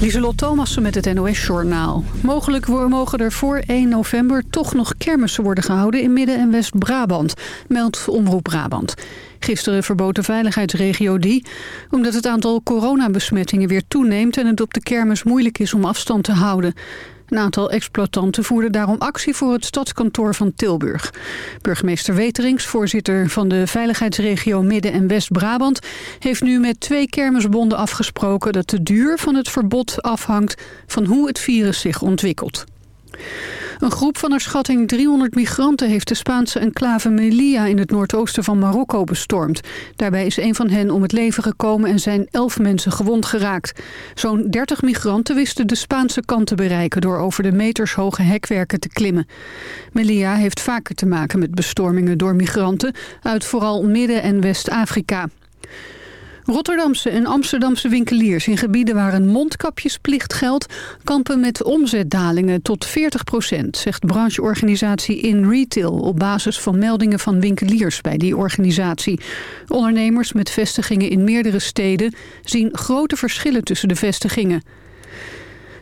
Lieselot Thomassen met het NOS-journaal. Mogelijk mogen er voor 1 november toch nog kermissen worden gehouden in Midden- en West-Brabant, meldt Omroep Brabant. Gisteren verbood de veiligheidsregio die, omdat het aantal coronabesmettingen weer toeneemt en het op de kermis moeilijk is om afstand te houden. Een aantal exploitanten voerden daarom actie voor het stadskantoor van Tilburg. Burgemeester Weterings, voorzitter van de veiligheidsregio Midden- en West-Brabant... heeft nu met twee kermisbonden afgesproken dat de duur van het verbod afhangt van hoe het virus zich ontwikkelt. Een groep van naar schatting 300 migranten heeft de Spaanse enclave Melilla in het noordoosten van Marokko bestormd. Daarbij is een van hen om het leven gekomen en zijn elf mensen gewond geraakt. Zo'n 30 migranten wisten de Spaanse kant te bereiken door over de metershoge hekwerken te klimmen. Melilla heeft vaker te maken met bestormingen door migranten uit vooral Midden- en West-Afrika. Rotterdamse en Amsterdamse winkeliers in gebieden waar een mondkapjesplicht geldt... kampen met omzetdalingen tot 40% zegt brancheorganisatie In Retail... op basis van meldingen van winkeliers bij die organisatie. Ondernemers met vestigingen in meerdere steden zien grote verschillen tussen de vestigingen.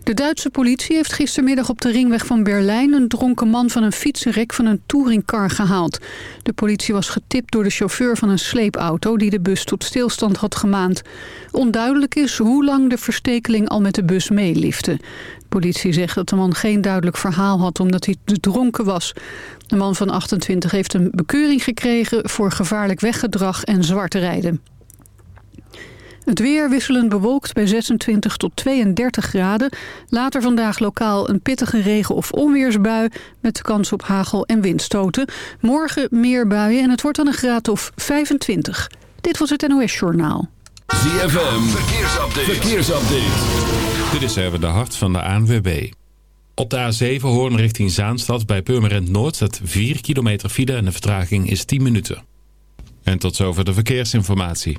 De Duitse politie heeft gistermiddag op de ringweg van Berlijn... een dronken man van een fietsenrek van een touringcar gehaald. De politie was getipt door de chauffeur van een sleepauto... die de bus tot stilstand had gemaand. Onduidelijk is hoe lang de verstekeling al met de bus meelifte. De politie zegt dat de man geen duidelijk verhaal had... omdat hij te dronken was. De man van 28 heeft een bekeuring gekregen... voor gevaarlijk weggedrag en zwart rijden. Het weer wisselend bewolkt bij 26 tot 32 graden. Later vandaag lokaal een pittige regen- of onweersbui... met kans op hagel- en windstoten. Morgen meer buien en het wordt dan een graad of 25. Dit was het NOS Journaal. ZFM, verkeersupdate. verkeersupdate. Dit is even de hart van de ANWB. Op de A7 Hoorn richting Zaanstad bij Purmerend Noord... staat 4 kilometer file en de vertraging is 10 minuten. En tot zover de verkeersinformatie.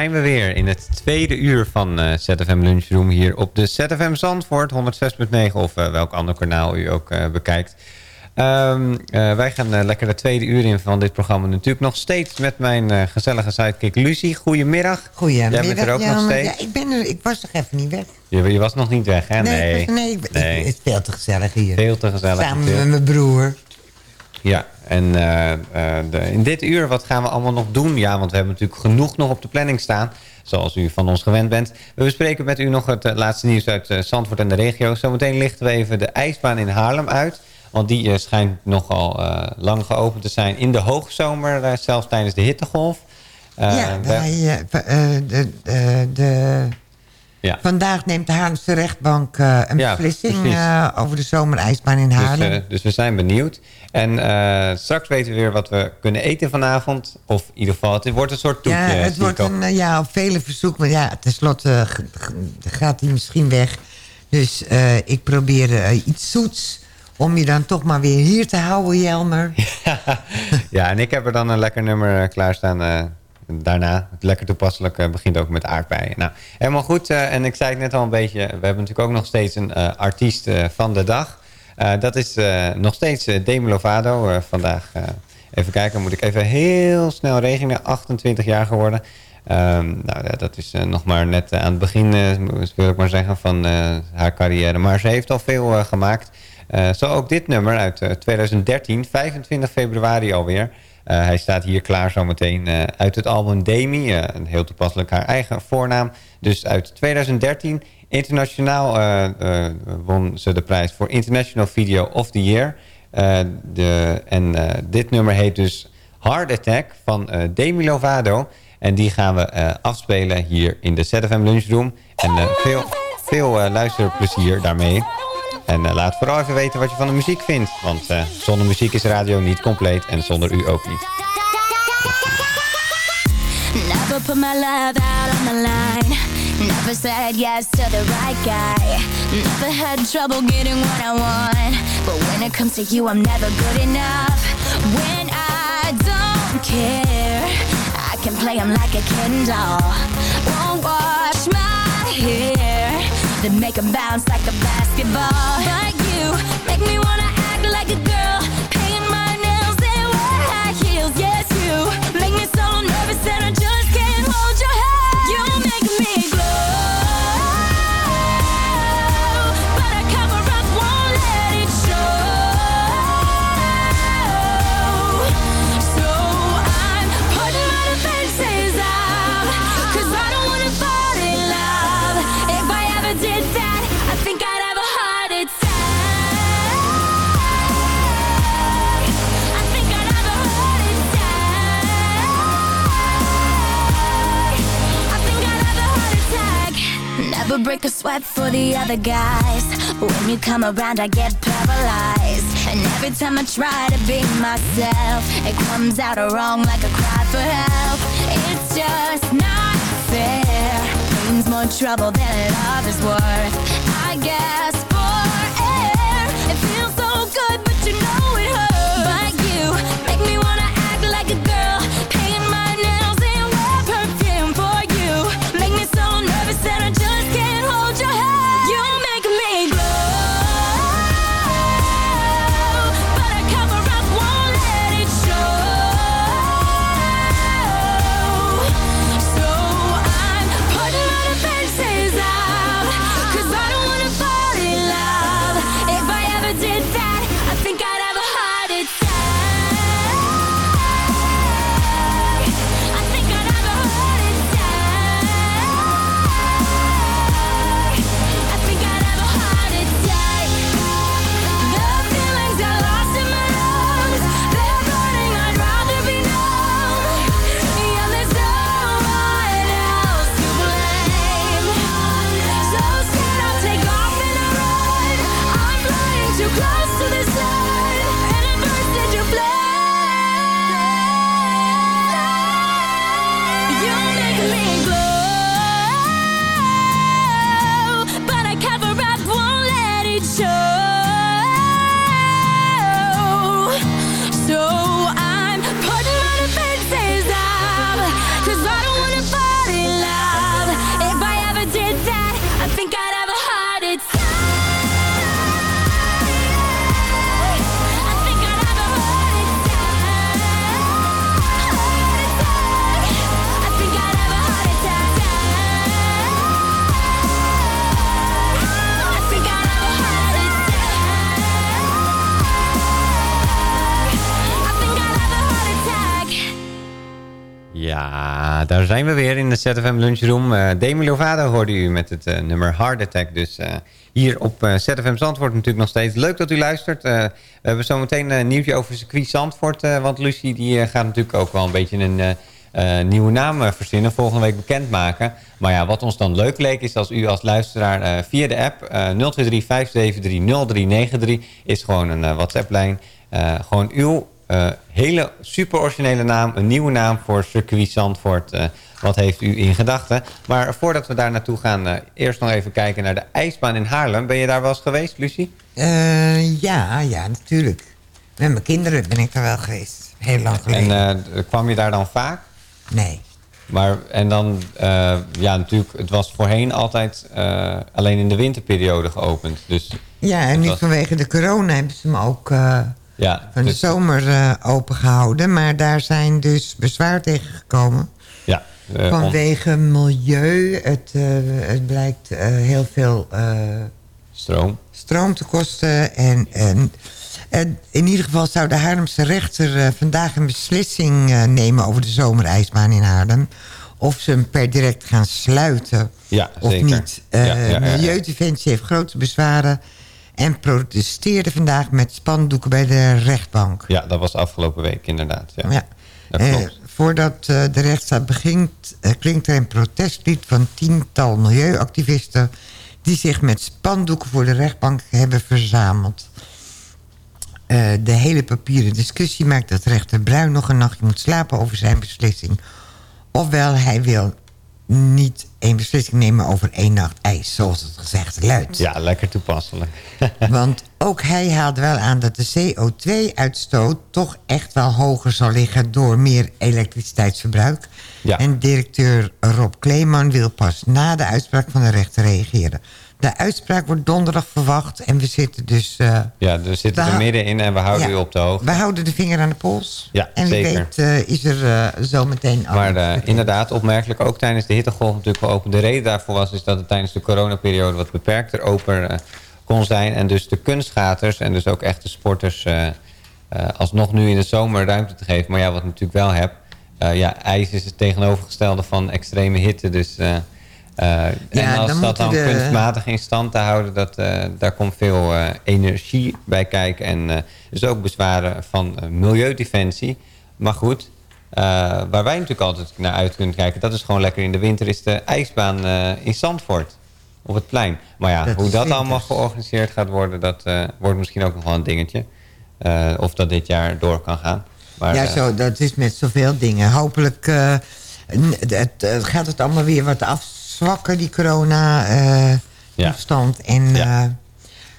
Zijn we weer in het tweede uur van eh, ZFM Lunchroom hier op de ZFM Zandvoort 106.9 of eh, welk ander kanaal u ook eh, bekijkt. Ehm, eh, wij gaan lekker de tweede uur in van dit programma natuurlijk nog steeds met mijn gezellige sidekick Lucie. Goedemiddag. Goedemiddag. Jij bent er ook ja, nog steeds? Ja, ik, ben er, ik was toch even niet weg. Je, je was nog niet weg hè? Nee, ik was- nee, ik- Nee. ik- het is veel te gezellig hier. Veel te gezellig. Samen met mijn broer. Ja, en eh, eh, de, in dit uur, wat gaan we allemaal nog doen? Ja, want we hebben natuurlijk genoeg nog op de planning staan. Zoals u van ons gewend bent. We bespreken met u nog het eh, laatste nieuws uit Zandvoort en de regio. Zometeen lichten we even de ijsbaan in Haarlem uit. Want die schijnt nogal lang geopend te zijn in de hoogzomer. zelfs tijdens de hittegolf. Ja, wij, de, de, de, ja. vandaag neemt de Haarlemse rechtbank een beslissing over de zomerijsbaan in Dus, Haarlem. dus we zijn benieuwd. En eh, straks weten we weer wat we kunnen eten vanavond. Of in ieder geval, het wordt een soort toetje. ja, het wordt een, eh, ja, op vele verzoeken. Maar ja, tenslotte eh, gaat hij misschien weg. Dus ik probeer iets zoets om je dan toch maar weer hier te houden, Jelmer. Ja, en ik heb er dan een lekker nummer klaarstaan. daarna, het lekker toepasselijk, begint ook met aardbeien. Nou, helemaal goed. en ik zei het net al een beetje, we hebben natuurlijk ook nog steeds een artiest van de dag. Eh, dat is eh, nog steeds eh, Demi Lovato. vandaag, even kijken, moet ik even heel snel rekenen. 28 jaar geworden. Ehm, nou, ja, dat is nog maar net aan het begin, wil ik maar zeggen, van haar carrière. Maar ze heeft al veel gemaakt. Zo ook dit nummer uit eh, 2013, 25 februari alweer. Hij staat hier klaar zometeen uit het album Demi. heel toepasselijk haar eigen voornaam. Dus uit 2013. Internationaal eh, eh, won ze de prijs voor International Video of the Year. Eh, de, en dit nummer heet dus Heart Attack van Demi Lovato. En die gaan we afspelen hier in de ZFM Lunchroom. En veel, veel luisterplezier daarmee. En laat vooral even weten wat je van de muziek vindt. Want zonder muziek is radio niet compleet en zonder u ook niet. Never put my love out on the line. Never said yes to the right guy. Never had trouble getting what I want. But when it comes to you, I'm never good enough. When I don't care, I can play him like a Ken doll. Won't wash my hair, then make him bounce like a basketball. But you make me wanna Never break a sweat for the other guys. When you come around, I get paralyzed. And every time I try to be myself, it comes out wrong like a cry for help. It's just not fair. Pain's more trouble than love is worth. I guess ZFM Lunchroom. Eh Demi Lovato hoorde u met het eh, nummer Heart Attack. Dus eh, hier op ZFM Zandvoort natuurlijk nog steeds. Leuk dat u luistert. We hebben zometeen een nieuwtje over circuit Zandvoort. want Lucie die, gaat natuurlijk ook wel een beetje een nieuwe naam verzinnen. Volgende week bekendmaken. Maar ja, wat ons dan leuk leek is als u als luisteraar via de app... eh 023 573 0393 is gewoon een WhatsApp-lijn. Gewoon uw hele super originele naam, een nieuwe naam voor circuit Zandvoort. Wat heeft u in gedachten? Maar voordat we daar naartoe gaan, eh, eerst nog even kijken naar de ijsbaan in Haarlem. Ben je daar wel eens geweest, Lucie? Eh, ja, ja, natuurlijk. Met mijn kinderen ben ik daar wel geweest. Heel lang geleden. En eh, kwam je daar dan vaak? nee. Maar, en dan, ja, natuurlijk, het was voorheen altijd alleen in de winterperiode geopend. Dus Ja, en nu was- vanwege de corona hebben ze hem ook ja, van de dus- zomer eh, open gehouden. Maar daar zijn dus bezwaar tegen gekomen. Eh, Vanwege milieu. Het, eh, het blijkt eh, heel veel stroom. stroom te kosten. En, en, en in ieder geval zou de Haarlemse rechter vandaag een beslissing nemen... over de zomerijsbaan in Haarlem. Of ze hem per direct gaan sluiten Ja, of zeker. niet. Ja, ja, ja, ja. Milieudefensie heeft grote bezwaren... en protesteerde vandaag met spandoeken bij de rechtbank. Ja, dat was afgelopen week inderdaad. Ja, dat klopt. Voordat eh, de rechtszaak begint, eh, klinkt er een protestlied van tiental milieuactivisten... die zich met spandoeken voor de rechtbank hebben verzameld. Eh, de hele papieren discussie maakt dat rechter Bruin nog een nachtje moet slapen over zijn beslissing. Ofwel, hij wil niet een beslissing nemen over één nacht ijs, zoals het gezegd luidt. Ja, lekker toepasselijk. Want ook hij haalt wel aan dat de CO2-uitstoot toch echt wel hoger zal liggen door meer elektriciteitsverbruik. Ja. En directeur Rob Kleeman wil pas na de uitspraak van de rechter reageren. De uitspraak wordt donderdag verwacht en we zitten dus... eh, Ja, we zitten We er middenin en we houden ja, u op de hoogte. We houden de vinger aan de pols. Ja, en wie zeker. weet eh, is er eh, zo meteen... Maar inderdaad, opmerkelijk ook tijdens de hittegolf natuurlijk geopend. De reden daarvoor was is dat het tijdens de coronaperiode wat beperkter open kon zijn. En dus de kunstgaters en dus ook echte sporters alsnog nu in de zomer ruimte te geven. Maar ja, wat natuurlijk wel hebt, eh, ja, ijs is het tegenovergestelde van extreme hitte. Dus, eh, eh, en als dan dat dan de- kunstmatig in stand te houden, dat, daar komt veel energie bij kijken. En dus ook bezwaren van Milieudefensie. Maar goed, waar wij natuurlijk altijd naar uit kunnen kijken... dat is gewoon lekker in de winter, is de ijsbaan in Zandvoort. Op het plein. Maar ja, Dat hoe dat winters. allemaal georganiseerd gaat worden... dat wordt misschien ook nog wel een dingetje. Of dat dit jaar door kan gaan. Maar, ja, eh, zo, dat is met zoveel dingen. Hopelijk eh, het, gaat het allemaal weer wat afzwakken, die Ja. corona-toestand. En Ja.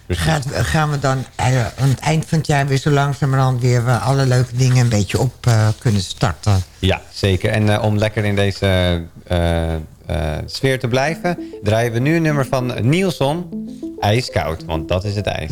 eh, gaat, gaan we dan aan het eind van het jaar weer zo langzamerhand weer alle leuke dingen een beetje op kunnen starten. Ja, zeker. En om lekker in deze sfeer te blijven... draaien we nu een nummer van Nielson. Ijskoud, want dat is het ijs.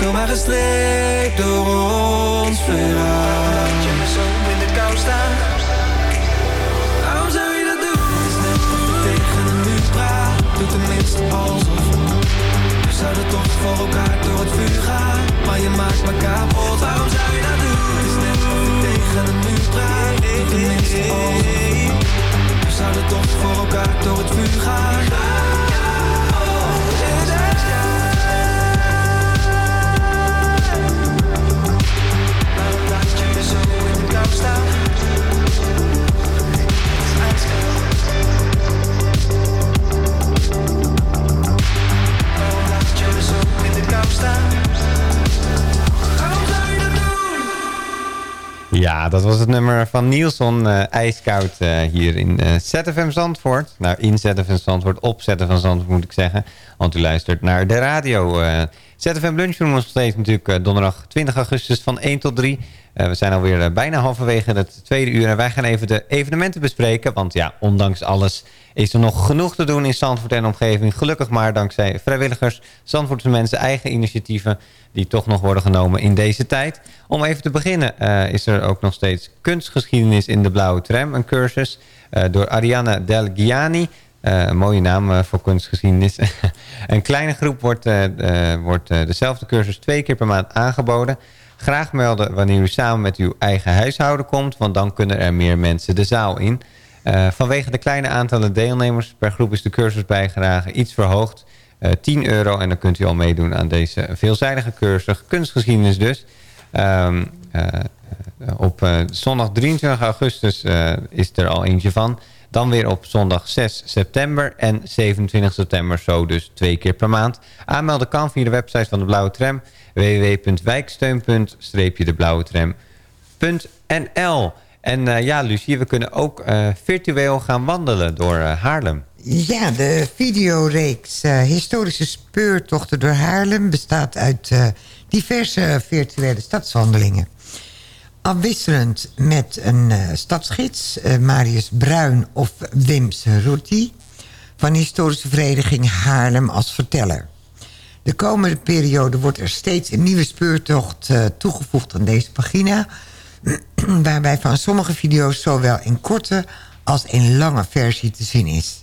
Zomaar gestreept door ons verhaal. Laat je me zo in de kou staan. Waarom zou je dat doen? Het is net of ik tegen een muur praat. Doe tenminste alsof We zouden toch voor elkaar door het vuur gaan. Maar je maakt me kapot. Waarom zou je dat doen? Het is net of ik tegen een muur praat. Doe tenminste alsof We zouden toch voor elkaar door het vuur gaan Ja, dat was het nummer van Nielson, eh, ijskoud eh, hier in eh ZFM Zandvoort. Nou, in ZFM Zandvoort, op ZFM Zandvoort moet ik zeggen. Want u luistert naar de radio. ZFM Lunchroom nog steeds natuurlijk eh, donderdag 20 augustus van 1 tot 3. Eh, we zijn alweer eh, bijna halverwege het tweede uur. En wij gaan even de evenementen bespreken. Want ja, ondanks alles is er nog genoeg te doen in Zandvoort en omgeving. Gelukkig maar dankzij vrijwilligers, Zandvoortse mensen, eigen initiatieven... die toch nog worden genomen in deze tijd. Om even te beginnen is er ook nog steeds kunstgeschiedenis in de Blauwe Tram. Een cursus door Ariane Del Giani... Eh, een mooie naam eh, voor kunstgeschiedenis. een kleine groep wordt, eh, wordt dezelfde cursus twee keer per maand aangeboden. Graag melden wanneer u samen met uw eigen huishouden komt... want dan kunnen er meer mensen de zaal in. Vanwege de kleine aantallen deelnemers per groep is de cursus bijgedragen iets verhoogd. Eh 10 euro en dan kunt u al meedoen aan deze veelzijdige cursus. Kunstgeschiedenis dus. Ehm, eh, eh, op zondag 23 augustus is er al eentje van. Dan weer op zondag 6 september en 27 september, zo dus twee keer per maand. Aanmelden kan via de website van de Blauwe Tram www.wijksteun.-de-blauwe-tram.nl En eh, ja, Lucie, we kunnen ook eh, virtueel gaan wandelen door eh, Haarlem. Ja, de videoreeks Historische Speurtochten door Haarlem... bestaat uit diverse virtuele stadswandelingen. Afwisselend met een eh, stadsgids, eh, Marius Bruin of Wim Cerruti... van historische vereniging Haarlem als verteller. De komende periode wordt er steeds een nieuwe speurtocht eh, toegevoegd aan deze pagina... waarbij van sommige video's zowel een korte als een lange versie te zien is.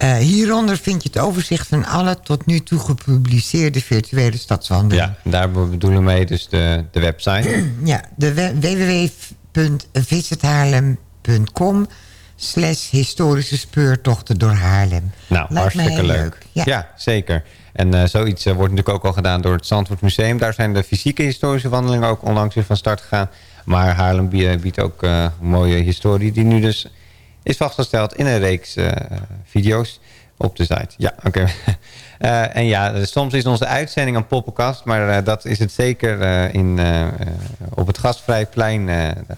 Eh, hieronder vind je het overzicht van alle tot nu toe gepubliceerde virtuele stadswandelingen. Ja, daar bedoelen we mee dus de, de website. Ja, de we- www.visithaarlem.com slash historische speurtochten door Haarlem. Nou, Lijkt hartstikke leuk. Ja. Ja. zeker. En eh, zoiets eh, wordt natuurlijk ook al gedaan door het Zandvoort Museum. Daar zijn de fysieke historische wandelingen ook onlangs weer van start gegaan. Maar Haarlem bie- biedt ook mooie historie die nu dus is vastgesteld in een reeks eh, video's op de site. Ja, oké. Eh, en ja, soms is onze uitzending een poppenkast, maar eh, dat is het zeker in, op het Gastvrijplein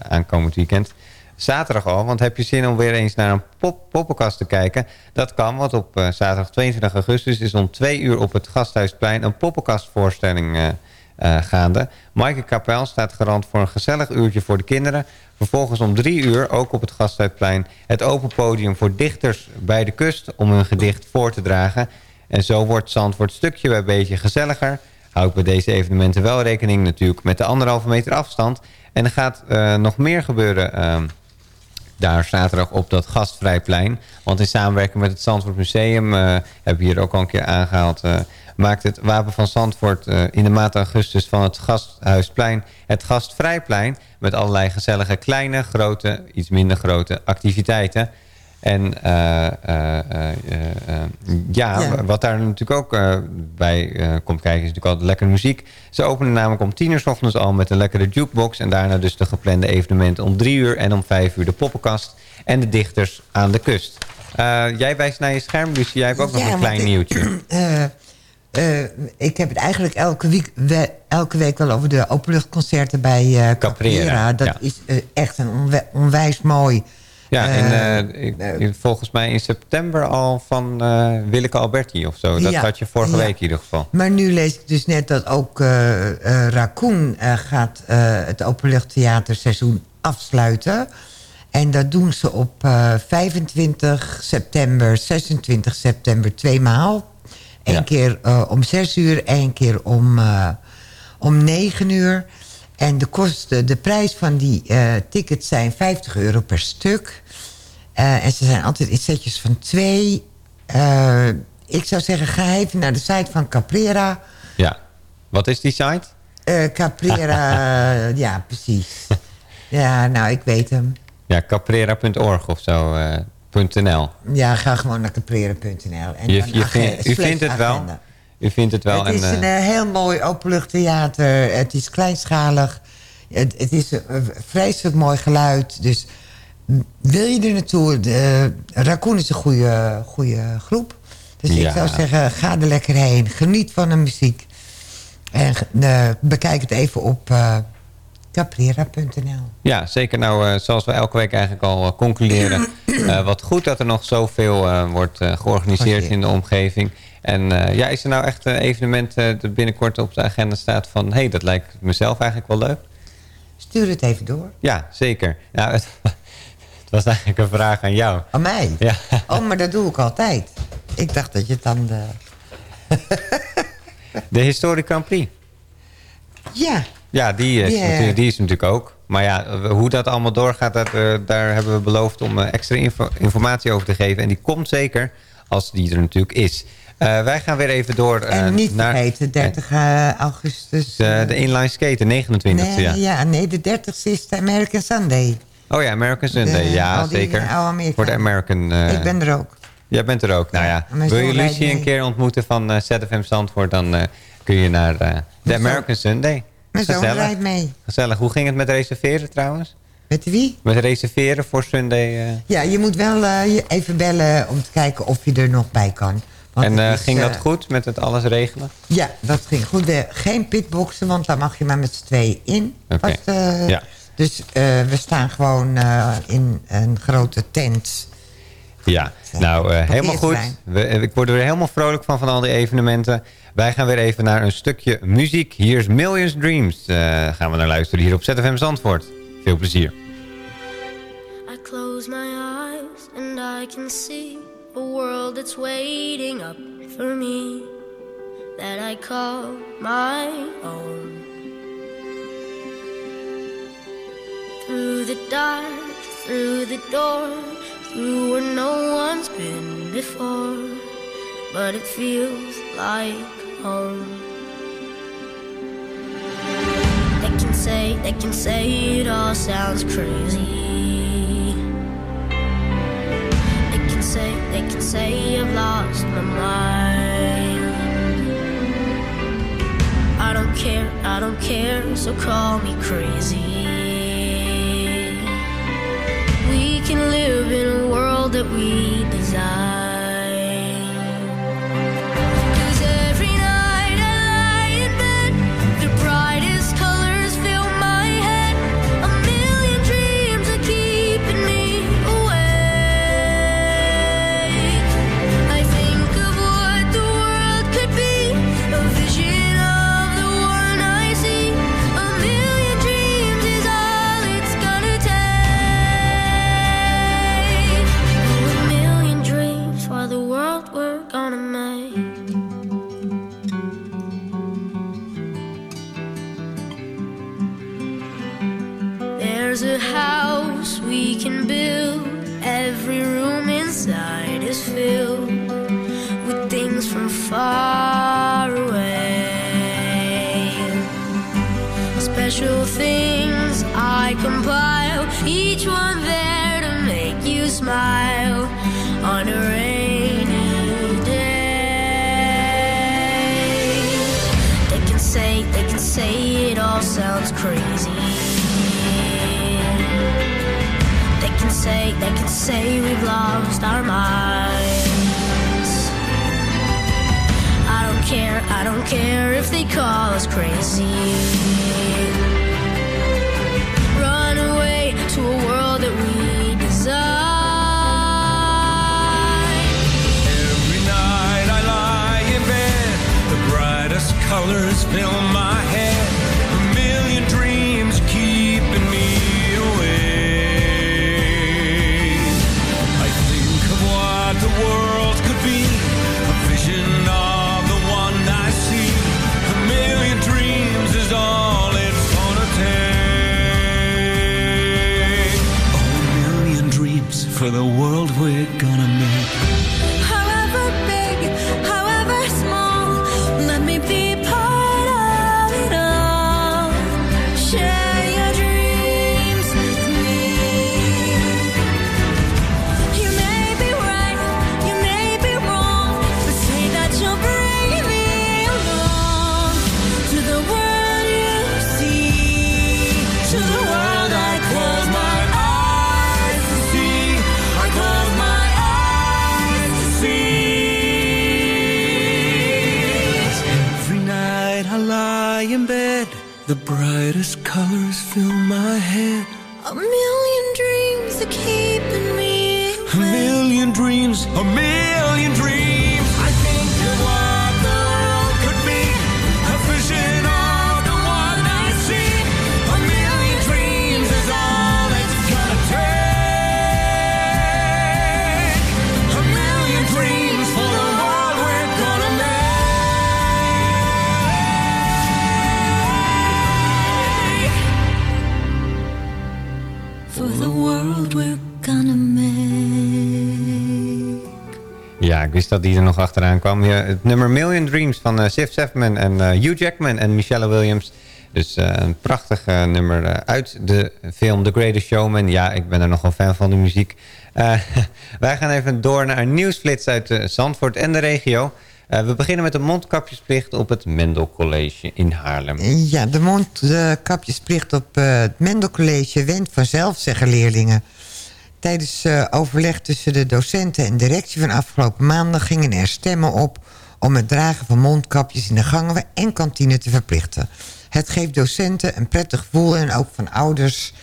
aankomend weekend. Zaterdag al, want heb je zin om weer eens naar een pop poppenkast te kijken? Dat kan, want op zaterdag 22 augustus is om twee uur op het Gasthuisplein een poppenkastvoorstelling eh, gaande. Maaike Kapel staat garant voor een gezellig uurtje voor de kinderen. Vervolgens om drie uur, ook op het Gasthuisplein, het open podium voor dichters bij de kust om hun gedicht voor te dragen. En zo wordt Zandvoort stukje bij beetje gezelliger. Hou ik bij deze evenementen wel rekening natuurlijk met de anderhalve meter afstand. En er gaat eh, nog meer gebeuren. ehm, daar zaterdag op dat gastvrijplein. Want in samenwerking met het Zandvoort Museum, eh heb je hier ook al een keer aangehaald... maakt het Wapen van Zandvoort eh, in de maand augustus van het Gasthuisplein... het Gastvrijplein met allerlei gezellige kleine, grote, iets minder grote activiteiten... En eh, ja, Ja. wat daar natuurlijk ook bij komt kijken... is natuurlijk altijd lekkere muziek. Ze openen namelijk om tien uur 's ochtends al met een lekkere jukebox... en daarna dus de geplande evenementen om drie uur... en om vijf uur de poppenkast en de dichters aan de kust. Jij wijst naar je scherm, Lucie. Jij hebt ook nog een klein nieuwtje. Eh, ik heb het eigenlijk elke week, we- elke week wel over de openluchtconcerten bij Caprera. Caprera, Dat ja. is eh, echt een onwijs mooi. Ja, ik- in- volgens mij in september al van Willeke Alberti of zo. Dat Ja, had je vorige ja. week in ieder geval. Maar nu lees ik dus net dat ook Raccoon gaat het openluchttheaterseizoen afsluiten. En dat doen ze op eh, 25 september, 26 september tweemaal. Eén Ja. keer eh, om 6 uur, één keer om, eh, om 9 uur. En de, kosten, de prijs van die eh, tickets zijn 50 euro per stuk. En ze zijn altijd in setjes van twee. Ik zou zeggen, ga even naar de site van Caprera. Ja. Wat is die site? Caprera, ja, precies. Ja, nou, ik weet hem. Ja, caprera.org of zo. Eh, .nl. Ja, ga gewoon naar caprera.nl. en Je, dan je vindt- u vindt het wel. U vindt het wel. Het is en, een eh, eh, heel mooi openluchttheater. Het is kleinschalig. Het, het is een een vreselijk mooi geluid. Dus m, wil je er naartoe? De, Raccoon is een goede, goede groep. Dus Ja. ik zou zeggen, ga er lekker heen. Geniet van de muziek. En eh, bekijk het even op eh caprera.nl. Ja, zeker. Nou, eh, zoals we elke week eigenlijk al eh, concluderen. eh, wat goed dat er nog zoveel wordt georganiseerd in de omgeving. En ja, is er nou echt een evenement dat binnenkort op de agenda staat van... hé, hey, dat lijkt mezelf eigenlijk wel leuk? Stuur het even door. Ja, zeker. Nou, het, het was eigenlijk een vraag aan jou. Aan mij? Ja. Oh, maar dat doe ik altijd. Ik dacht dat je het dan... De... De Historic Grand Prix. Ja, Ja, die is, Die, is natuurlijk ook. Maar ja, hoe dat allemaal doorgaat, dat, eh, daar hebben we beloofd om eh, extra info- informatie over te geven. En die komt zeker als die er natuurlijk is. Eh, wij gaan weer even door en niet naar vergeten, 30 eh, augustus. de, de inline skaten, 29 nee, ja. ja. nee, de 30 is de American Sunday. Oh ja, American Sunday, De- ja zeker. Voor de American... ik ben er ook. Jij bent er ook. Nou ja, wil je Lucie een keer ontmoeten van ZFM Zandvoort... dan kun je naar de American Sunday. Mijn zoon Gezellig. rijdt mee. Gezellig. Hoe ging het met reserveren trouwens? Met wie? Met reserveren voor Sunday? eh? Ja, je moet wel eh, even bellen om te kijken of je er nog bij kan. Want en eh, is, ging dat goed met het alles regelen? Ja, dat ging goed. Geen pitboxen, want daar mag je maar met z'n tweeën in. Oké. Ja. Dus we staan gewoon in een grote tent. Ja, nou helemaal goed. We, ik word er helemaal vrolijk van van al die evenementen. Wij gaan weer even naar een stukje muziek. Hier is Millions Dreams. Eh, gaan we naar luisteren hier op ZFM Zandvoort. Veel plezier. I close my eyes and I can see a world that's waiting up for me that I call my own. Through the dark, through the door, through where no one's been before, but it feels like home. They can say, they can say it all sounds crazy. They can say, they can say I've lost my mind. I don't care, I don't care, so call me crazy. We can live in a world that we design. Say, they can say it all sounds crazy. They can say, they can say we've lost our minds. I don't care, I don't care if they call us crazy. Run away to a world that we colors fill my head. A million dreams keeping me awake. I think of what the world could be, a vision of the one I see. A million dreams is all it's gonna take. Oh, a million dreams for the world we're gonna make. The brightest colors fill my head. Wist dat die er nog achteraan kwam. Het nummer Million Dreams van eh Sif Sefman en eh, Hugh Jackman en Michelle Williams. Dus eh, een prachtig nummer uit de film The Greatest Showman. Ja, ik ben er nogal fan van de muziek. Wij gaan even door naar een nieuwsflits uit Zandvoort en de regio. We beginnen met de mondkapjesplicht op het Mendel College in Haarlem. Ja, de mondkapjesplicht op het Mendel College went vanzelf, zeggen leerlingen. Tijdens eh, overleg tussen de docenten en directie van afgelopen maandag... gingen er stemmen op om het dragen van mondkapjes in de gangen en kantine te verplichten. Het geeft docenten een prettig gevoel en ook, van ouders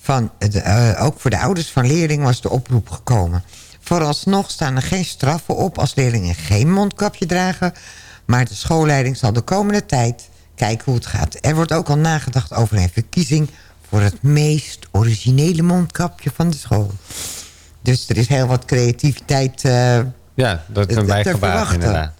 van, eh, ook voor de ouders van leerlingen was de oproep gekomen. Vooralsnog staan er geen straffen op als leerlingen geen mondkapje dragen... maar de schoolleiding zal de komende tijd kijken hoe het gaat. Er wordt ook al nagedacht over een verkiezing... voor het meest originele mondkapje van de school. Dus er is heel wat creativiteit eh, Ja, dat een bijgebaat verwachten. inderdaad.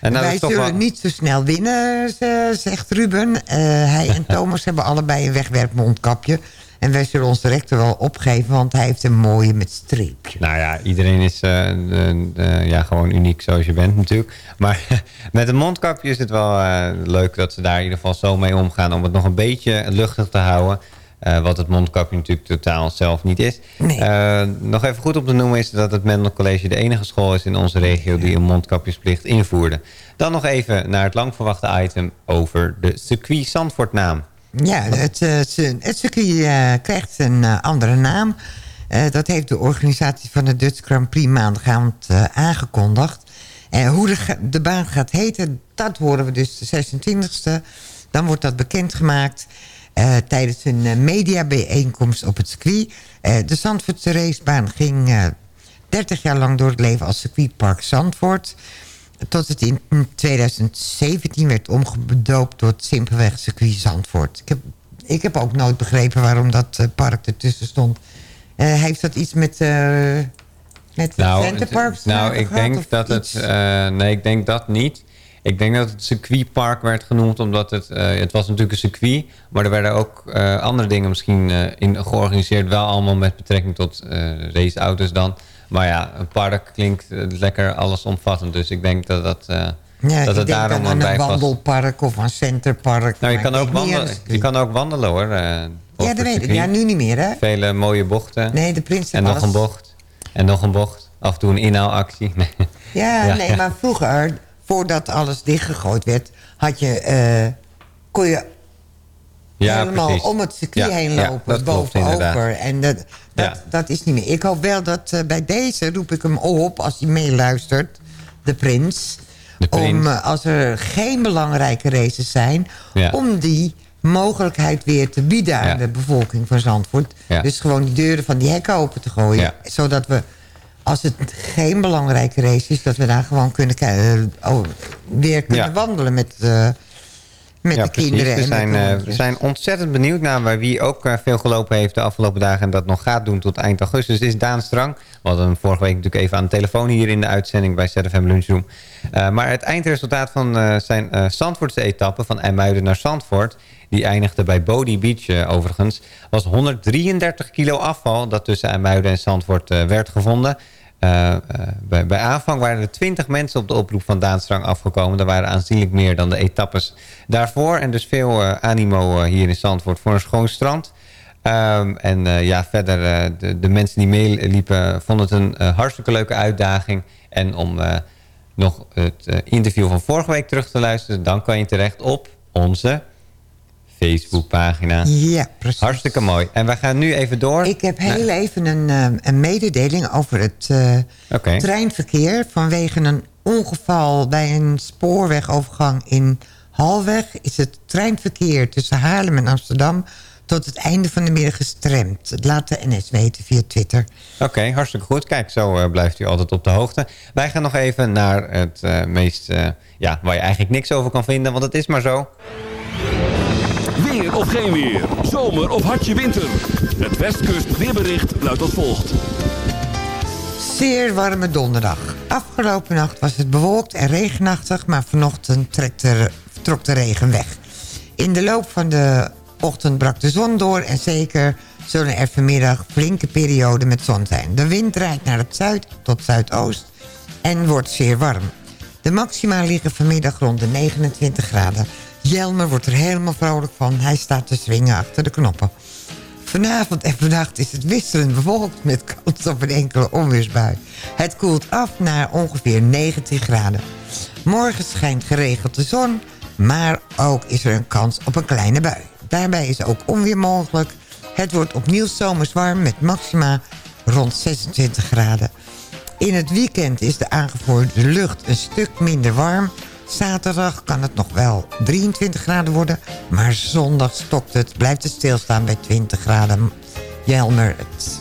En nou Wij zullen wel- niet zo snel winnen, ze- zegt Ruben. Eh, hij en Thomas hebben allebei een wegwerpmondkapje. En wij zullen ons rector wel opgeven, want hij heeft een mooie met streepje. Nou ja, iedereen is eh, ja, gewoon uniek zoals je bent natuurlijk. Maar met een mondkapje is het wel leuk dat ze daar in ieder geval zo mee omgaan... om het nog een beetje luchtig te houden. Eh, wat het mondkapje natuurlijk totaal zelf niet is. Eh, nog even goed om te noemen is dat het Mendel College de enige school is in onze regio... die een mondkapjesplicht invoerde. Dan nog even naar het lang verwachte item over de circuit Zandvoort naam. Ja, het, eh, het circuit krijgt een andere naam. Dat heeft de organisatie van de Dutch Grand Prix maandagavond aangekondigd. En hoe de, de baan gaat heten, dat horen we dus de 26e. Dan wordt dat bekendgemaakt eh, tijdens een eh, mediabijeenkomst op het circuit. Eh, de Zandvoortse racebaan ging eh 30 jaar lang door het leven als circuitpark Zandvoort. Tot het in 2017 werd omgedoopt tot simpelweg circuit Zandvoort. Ik heb, ik heb ook nooit begrepen waarom dat park ertussen stond. Heeft dat iets met, met Nou, het nou ik denk of dat het... nee, ik denk dat niet. Ik denk dat het circuitpark werd genoemd omdat het... eh, het was natuurlijk een circuit, maar er werden ook eh, andere dingen misschien eh, in georganiseerd. Wel allemaal met betrekking tot raceauto's dan. Maar ja, een park klinkt lekker allesomvattend. Dus ik denk dat, dat, Ja, dat het daarom aan een wandelpark of een centerpark. Nou, je kan, ook wandelen, je kan ook wandelen hoor. Ja, dat weet ik. Ja, nu niet meer, hè? Vele mooie bochten. Nee, de prins En nog een bocht. En nog een bocht. Af en toe een inhaalactie. Nee. Ja, Ja, nee, ja. maar vroeger, voordat alles dichtgegooid werd... had je, eh, kon je Ja, helemaal precies. om het circuit Ja, heen ja, lopen, inderdaad. bovenover. En dat, dat, Ja. dat is niet meer. Ik hoop wel dat eh, bij deze roep ik hem op, als hij meeluistert... de prins, De prins. om eh, als er geen belangrijke races zijn... Ja. om die mogelijkheid weer te bieden aan Ja. de bevolking van Zandvoort. Ja. Dus gewoon die deuren van die hekken open te gooien. Ja. Zodat we, als het geen belangrijke race is... dat we daar gewoon kunnen eh, oh, weer kunnen Ja. wandelen met, eh, met ja, de kinderen. We zijn, eh, we zijn ontzettend benieuwd naar waar wie ook veel gelopen heeft de afgelopen dagen. En dat nog gaat doen tot eind augustus. Dit is Daan Strang. We hadden hem vorige week natuurlijk even aan de telefoon hier in de uitzending bij ZFM Lunchroom. Maar het eindresultaat van zijn Zandvoortse etappe van IJmuiden naar Zandvoort... die eindigde bij Bodie Beach overigens... was 133 kilo afval dat tussen IJmuiden en Zandvoort werd gevonden... Eh, eh, bij, bij aanvang waren er 20 mensen op de oproep van Daan Strang afgekomen. Er waren aanzienlijk meer dan de etappes daarvoor. En dus veel eh, animo hier in Zandvoort voor een schoon strand. Ehm, en ja, verder, de, de mensen die meeliepen vonden het een hartstikke leuke uitdaging. En om nog het interview van vorige week terug te luisteren... dan kan je terecht op onze Facebookpagina. Ja, precies. Hartstikke mooi. En we gaan nu even door. Ik heb heel even een, eh, een mededeling over het eh, treinverkeer. Vanwege een ongeval bij een spoorwegovergang in Halweg... is het treinverkeer tussen Haarlem en Amsterdam... tot het einde van de middag gestremd. Dat laat de NS weten via Twitter. Oké, hartstikke goed. Kijk, zo eh, blijft u altijd op de hoogte. Wij gaan nog even naar het eh, meest... ja, waar je eigenlijk niks over kan vinden, want het is maar zo. Of geen weer. Zomer of hartje winter. Het Westkust weerbericht luidt als volgt. Zeer warme donderdag. Afgelopen nacht was het bewolkt en regenachtig... maar vanochtend trekt trok de regen weg. In de loop van de ochtend brak de zon door... en zeker zullen er vanmiddag flinke perioden met zon zijn. De wind draait naar het zuid tot zuidoost en wordt zeer warm. De maxima liggen vanmiddag rond de 29 graden. Jelmer wordt er helemaal vrolijk van. Hij staat te swingen achter de knoppen. Vanavond en vannacht is het wisselend bewolkt met kans op een enkele onweersbui. Het koelt af naar ongeveer 19 graden. Morgen schijnt geregeld de zon, maar ook is er een kans op een kleine bui. Daarbij is ook onweer mogelijk. Het wordt opnieuw zomers warm met maxima rond 26 graden. In het weekend is de aangevoerde lucht een stuk minder warm. Zaterdag kan het nog wel 23 graden worden. Maar zondag stokt het, blijft het stilstaan bij 20 graden. Jelmer, het,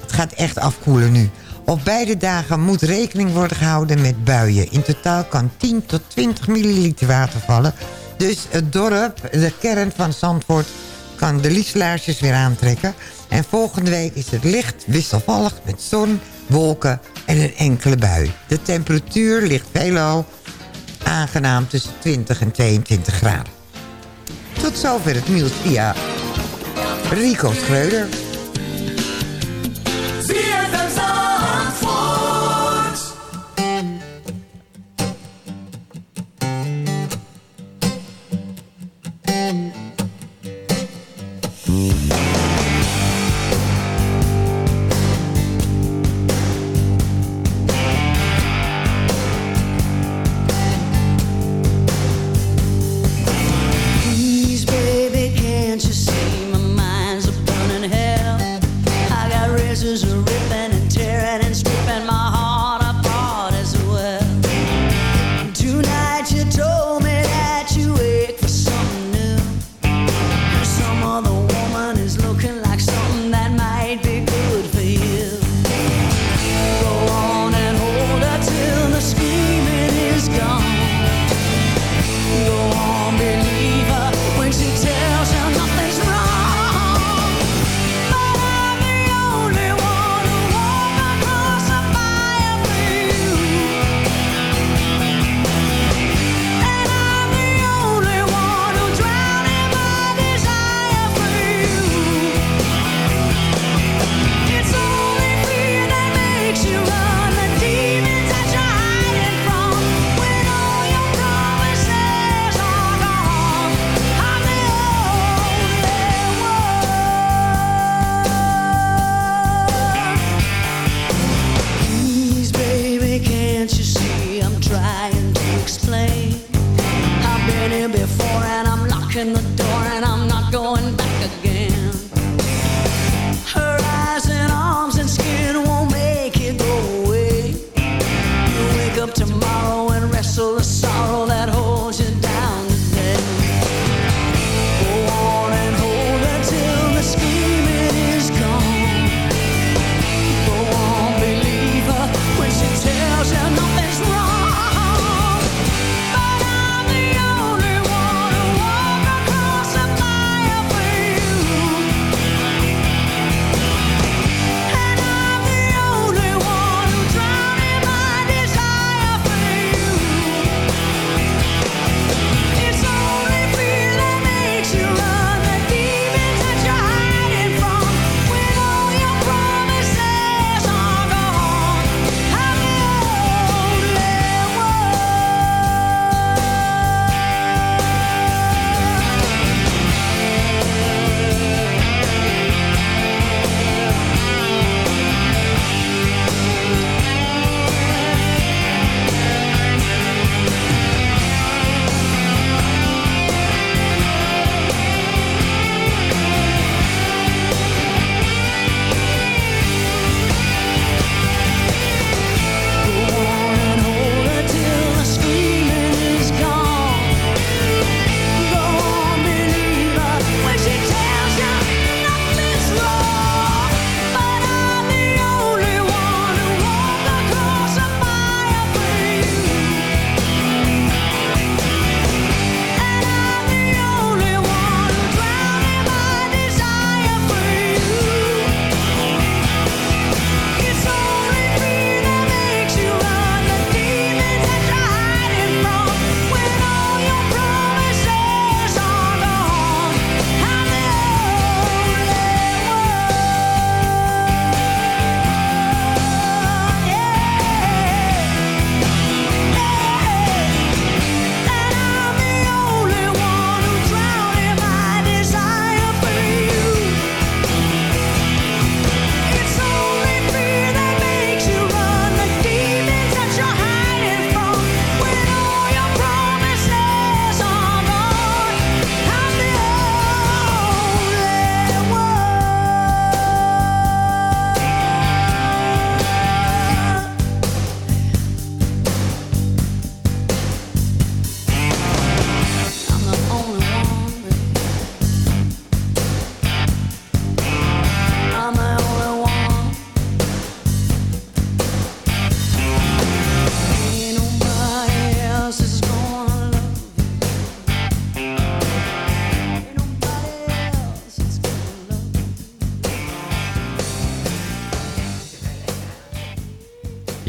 het gaat echt afkoelen nu. Op beide dagen moet rekening worden gehouden met buien. In totaal kan 10 tot 20 milliliter water vallen. Dus het dorp, de kern van Zandvoort, kan de lieslaarsjes weer aantrekken. En volgende week is het licht wisselvallig met zon, wolken en een enkele bui. De temperatuur ligt veelal aangenaam tussen 20 en 22 graden. Tot zover het nieuws via Rico Schreuder.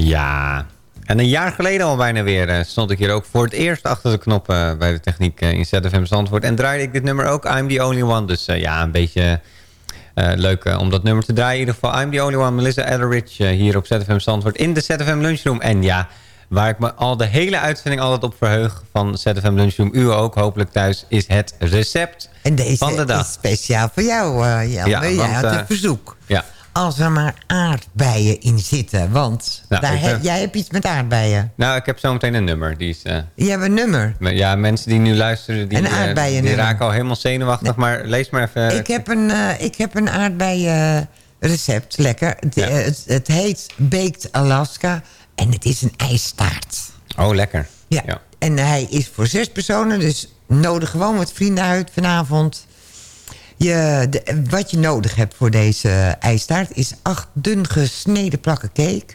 Ja. En een jaar geleden al bijna weer eh, stond ik hier ook voor het eerst achter de knoppen eh, bij de techniek eh, in ZFM Zandvoort. En draaide ik dit nummer ook, I'm the Only One. Dus ja, een beetje leuk om dat nummer te draaien. In ieder geval, I'm the Only One, Melissa Etheridge eh, hier op ZFM Zandvoort in de ZFM Lunchroom. En ja, waar ik me al de hele uitzending altijd op verheug van ZFM Lunchroom, u ook hopelijk thuis, is het recept En deze van de dag. is speciaal voor jou, Jelme. Ja, Jij want, had een verzoek. Ja. Als er maar aardbeien in zitten. Want Nou, daar ik, he- eh, jij hebt iets met aardbeien. Nou, ik heb zometeen een nummer. Die is, eh, Je hebt een nummer. ja, mensen die nu luisteren, die, eh, die raken al helemaal zenuwachtig. Maar lees maar even. ik, heb een, eh, ik heb een aardbeien recept. Lekker. Het, Ja. het, het heet Baked Alaska. En het is een ijstaart. Oh, lekker. Ja. En hij is voor zes personen. Dus nodig gewoon wat vrienden uit vanavond. Je, de- wat je nodig hebt voor deze ijstaart is acht dun gesneden plakken cake.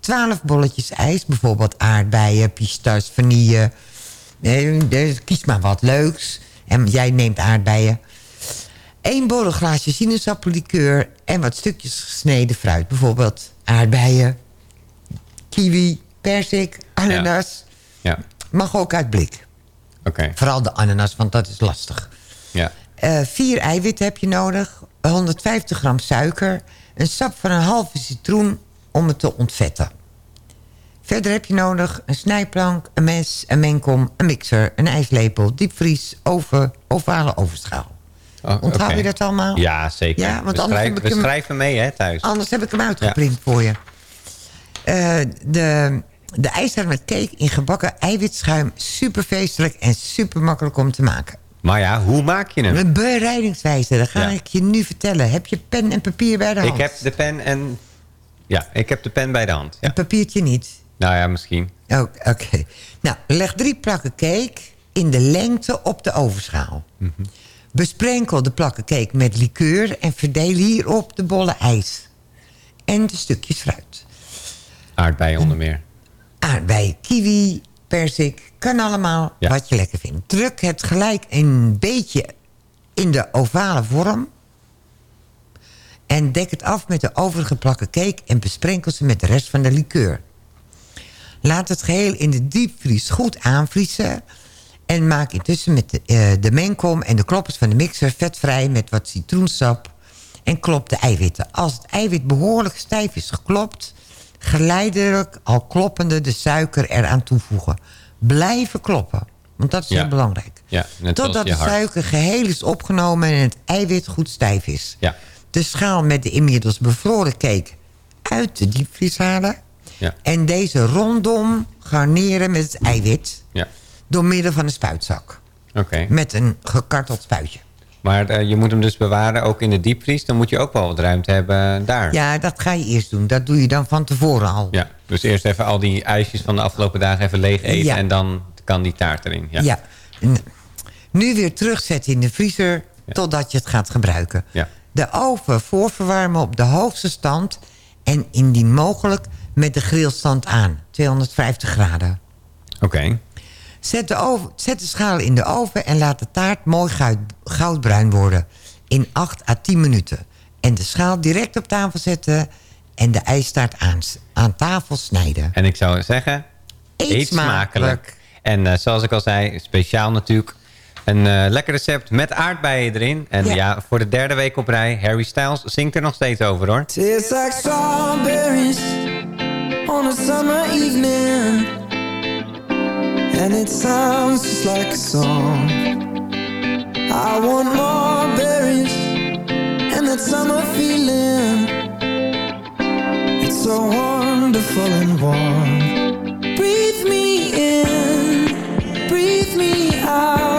12 bolletjes ijs, bijvoorbeeld aardbeien, pistache, vanille. Dus kies maar wat leuks. En jij neemt aardbeien. Eén borrelglaasje sinaasappellikeur en wat stukjes gesneden fruit. Bijvoorbeeld aardbeien, kiwi, persik, ananas. Ja. Mag ook uit blik. Oké. Vooral de ananas, want dat is lastig. Eh, vier eiwitten heb je nodig. 150 gram suiker. Een sap van een halve citroen om het te ontvetten. Verder heb je nodig een snijplank, een mes, een mengkom, een mixer, een ijslepel, diepvries, oven, ovale ovenschaal. Oh, Onthoud je dat allemaal? Ja, zeker. Ja, want we, anders schrijven, heb ik hem- schrijven mee hè, thuis. Anders heb ik hem uitgeprint voor je. Eh, de De ijsarme cake in gebakken eiwitschuim. Super feestelijk en super makkelijk om te maken. Maar ja, hoe maak je hem? Een bereidingswijze, dat ga Ja. ik je nu vertellen. Heb je pen en papier bij de hand? Ik heb de pen en... Ja, ik heb de pen bij de hand. Ja. Een papiertje niet. Nou ja, misschien. Oh, Oké. Nou, leg drie plakken cake in de lengte op de ovenschaal. Mhm. Besprenkel de plakken cake met liqueur en verdeel hierop de bolle ijs. En de stukjes fruit. Aardbeien onder meer. Aardbei, kiwi, persik, kan allemaal Ja. wat je lekker vindt. Druk het gelijk een beetje in de ovale vorm. En dek het af met de overige plakken cake en besprenkel ze met de rest van de liqueur. Laat het geheel in de diepvries goed aanvriezen. En maak intussen met de, eh, de mengkom en de kloppers van de mixer vetvrij met wat citroensap. En klop de eiwitten. Als het eiwit behoorlijk stijf is geklopt... geleidelijk al kloppende de suiker eraan toevoegen. Blijven kloppen. Want dat is Ja. heel belangrijk. Ja, Totdat de suiker geheel is opgenomen en het eiwit goed stijf is. Ja. De schaal met de inmiddels bevroren cake uit de diepvries halen. Ja. En deze rondom garneren met het eiwit Ja. door middel van een spuitzak. Oké. Met een gekarteld spuitje. Maar eh, je moet hem dus bewaren ook in de diepvries. Dan moet je ook wel wat ruimte hebben daar. Ja, dat ga je eerst doen. Dat doe je dan van tevoren al. Ja, dus eerst even al die ijsjes van de afgelopen dagen even leeg eten. Ja. En dan kan die taart erin. Ja. Nu weer terugzetten in de vriezer totdat je het gaat gebruiken. Ja. De oven voorverwarmen op de hoogste stand... en indien mogelijk met de grillstand aan. 250 graden. Oké. Zet de, oven, zet de schaal in de oven en laat de taart mooi goud, goudbruin worden. In 8 à 10 minuten. En de schaal direct op tafel zetten en de ijstaart aan, aan tafel snijden. En ik zou zeggen, Eet eet, smakelijk. En eh, zoals ik al zei, speciaal natuurlijk een eh, lekker recept met aardbeien erin. En Ja. ja. voor de derde week op rij, Harry Styles zingt er nog steeds over hoor. Like strawberries on a summer evening. And it sounds just like a song. I want more berries and that summer feeling. It's so wonderful and warm. Breathe me in, breathe me out.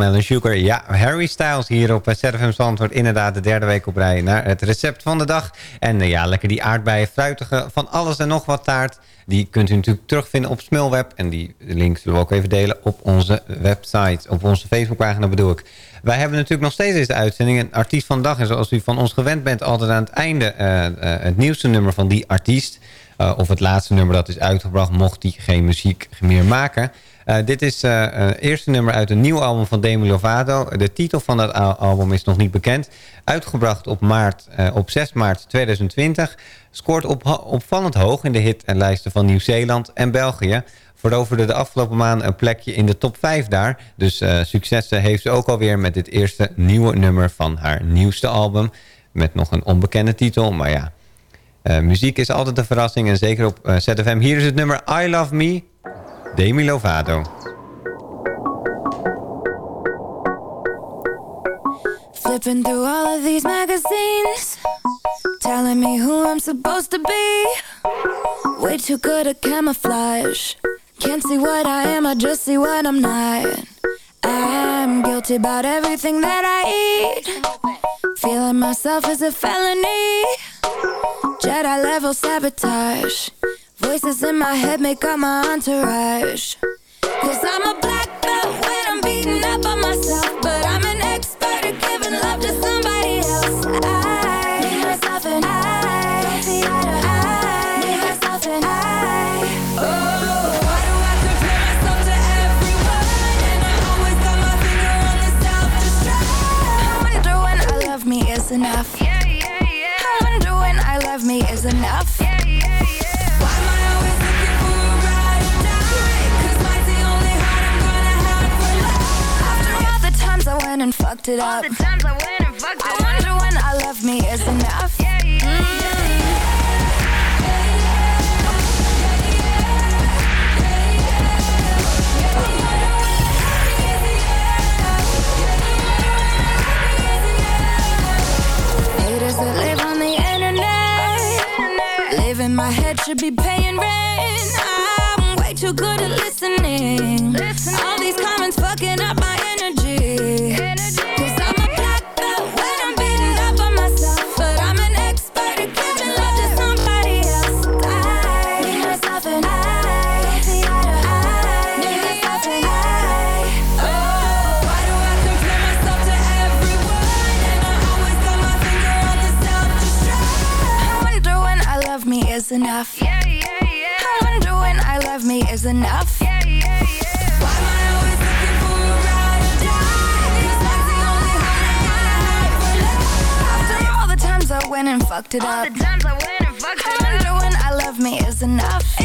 Watermelon Sugar. Ja, Harry Styles hier op eh, ZFM Zandvoort. Inderdaad de derde week op rij naar het recept van de dag. En eh, ja, lekker die aardbeien, fruitige, van alles en nog wat taart. Die kunt u natuurlijk terugvinden op Smulweb. En die link zullen we ook even delen op onze website. Op onze Facebookpagina bedoel ik. Wij hebben natuurlijk nog steeds deze uitzending. Een artiest van de dag. En zoals u van ons gewend bent, altijd aan het einde eh, eh, het nieuwste nummer van die artiest. Of het laatste nummer dat is uitgebracht, mocht hij geen muziek meer maken. Uh, dit is uh, het eerste nummer uit een nieuw album van Demi Lovato. De titel van dat album is nog niet bekend. Uitgebracht op, maart, op 6 maart 2020. Scoort op, opvallend hoog in de hitlijsten van Nieuw-Zeeland en België. Veroverde de afgelopen maand een plekje in de top 5 daar. Dus successen heeft ze ook alweer met dit eerste nieuwe nummer van haar nieuwste album. Met nog een onbekende titel, maar ja... Muziek is altijd een verrassing en zeker op ZFM. Hier is het nummer I Love Me, Demi Lovato. Flipping through all of these magazines Telling me who I'm supposed to be. Way too good at camouflage. Can't see what I am, I just see what I'm not. I'm guilty about everything that I eat. Feeling myself is a felony. Jedi level sabotage Voices in my head make up my entourage. Cause I'm a black belt when I'm beating up on myself But I'm an expert at giving love to somebody else. I need myself and I don't see eye to eye. Need myself and I Oh, why do I compare myself to everyone? And I always got my finger on the self-destruct. I wonder when I love me is enough. Yeah, yeah, yeah. I wonder when I love me is enough the times I went and fucked it up. I wonder when I love me is enough. Mm. Haters that live on the internet Live in my head should be paying rent I'm way too good at listening All these comments fucking up my energy went and fucked it up. I wonder when I love me is enough Is enough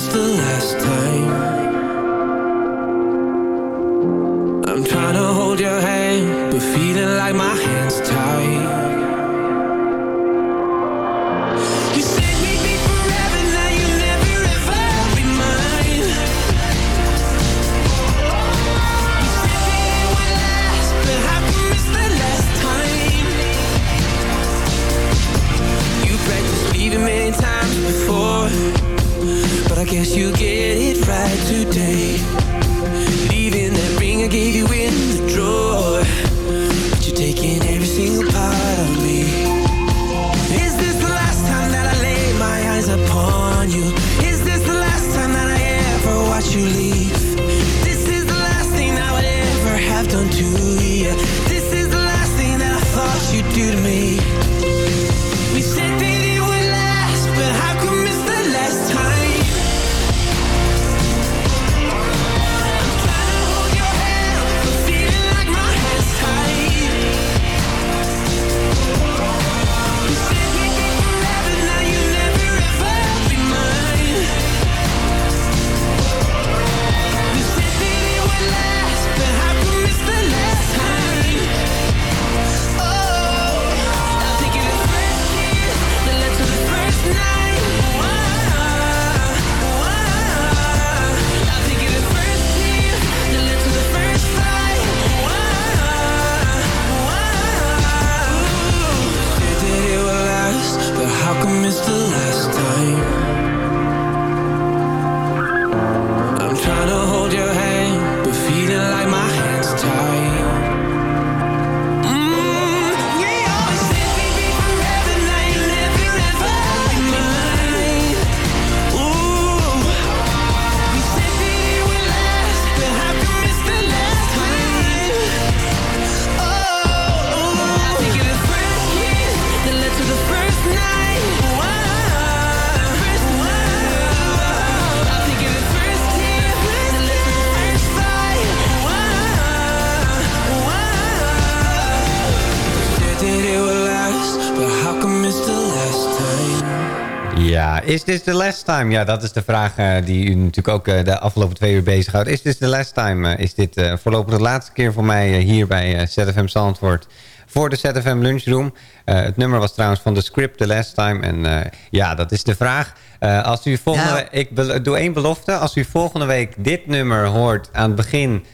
how come it's the last time? Is this the last time? Ja, dat is de vraag eh, die u natuurlijk ook eh, de afgelopen twee uur bezighoudt. Is this the last time? Eh, is dit voorlopig de laatste keer voor mij hier bij ZFM Zandvoort voor de ZFM Lunchroom. Het nummer was trouwens van de script The Last Time. En ja, dat is de vraag. Als u volgende Nou. ik doe één belofte. Als u volgende week dit nummer hoort aan het begin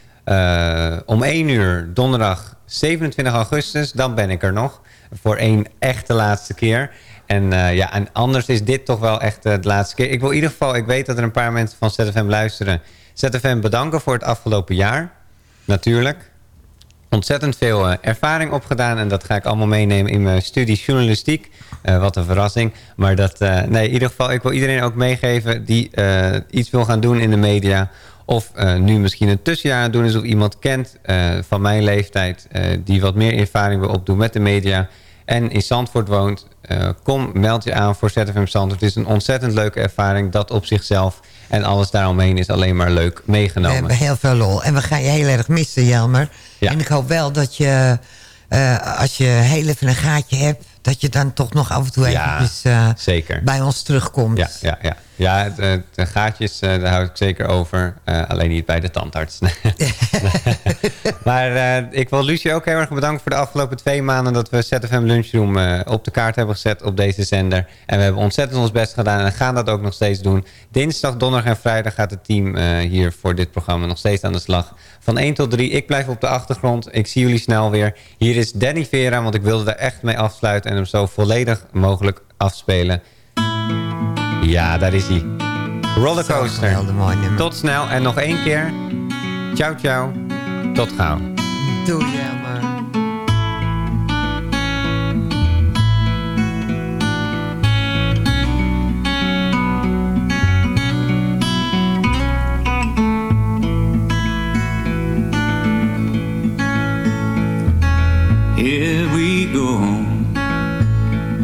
om 1 uur donderdag 27 augustus, dan ben ik er nog. Voor één echte laatste keer. En, eh, ja, en anders is dit toch wel echt eh, de laatste keer. Ik wil in ieder geval, ik weet dat er een paar mensen van ZFM luisteren. ZFM bedanken voor het afgelopen jaar. Natuurlijk. Ontzettend veel eh, ervaring opgedaan. En dat ga ik allemaal meenemen in mijn studie journalistiek. Eh, wat een verrassing. Maar dat, eh, nee, in ieder geval, ik wil iedereen ook meegeven die eh, iets wil gaan doen in de media. Of eh, nu misschien een tussenjaar doen is. Of iemand kent eh, van mijn leeftijd. eh, die wat meer ervaring wil opdoen met de media. En in Zandvoort woont. eh, kom, meld je aan voor ZFM Zandvoort. Het is een ontzettend leuke ervaring. Dat op zichzelf. En alles daaromheen is alleen maar leuk We meegenomen. hebben heel veel lol. En we gaan je heel erg missen, Jelmer. Ja. En ik hoop wel dat je, eh, als je heel even een gaatje hebt... dat je dan toch nog af en toe Ja, eventjes eh, zeker. bij ons terugkomt. Ja, ja, ja. Ja de, de gaatjes, eh, daar hou ik zeker over. Eh, alleen niet bij de tandarts. maar eh, ik wil Lucie ook heel erg bedanken voor de afgelopen twee maanden... dat we ZFM Lunchroom eh, op de kaart hebben gezet op deze zender. En we hebben ontzettend ons best gedaan en gaan dat ook nog steeds doen. Dinsdag, donderdag en vrijdag gaat het team eh, hier voor dit programma nog steeds aan de slag. Van 1 tot 3. Ik blijf op de achtergrond. Ik zie jullie snel weer. Hier is Danny Vera, want ik wilde daar echt mee afsluiten... en hem zo volledig mogelijk afspelen. Ja, daar is hij. Rollercoaster. Tot snel en nog één keer. Ciao, ciao. Tot gauw. Doei, Jelmer. Here we go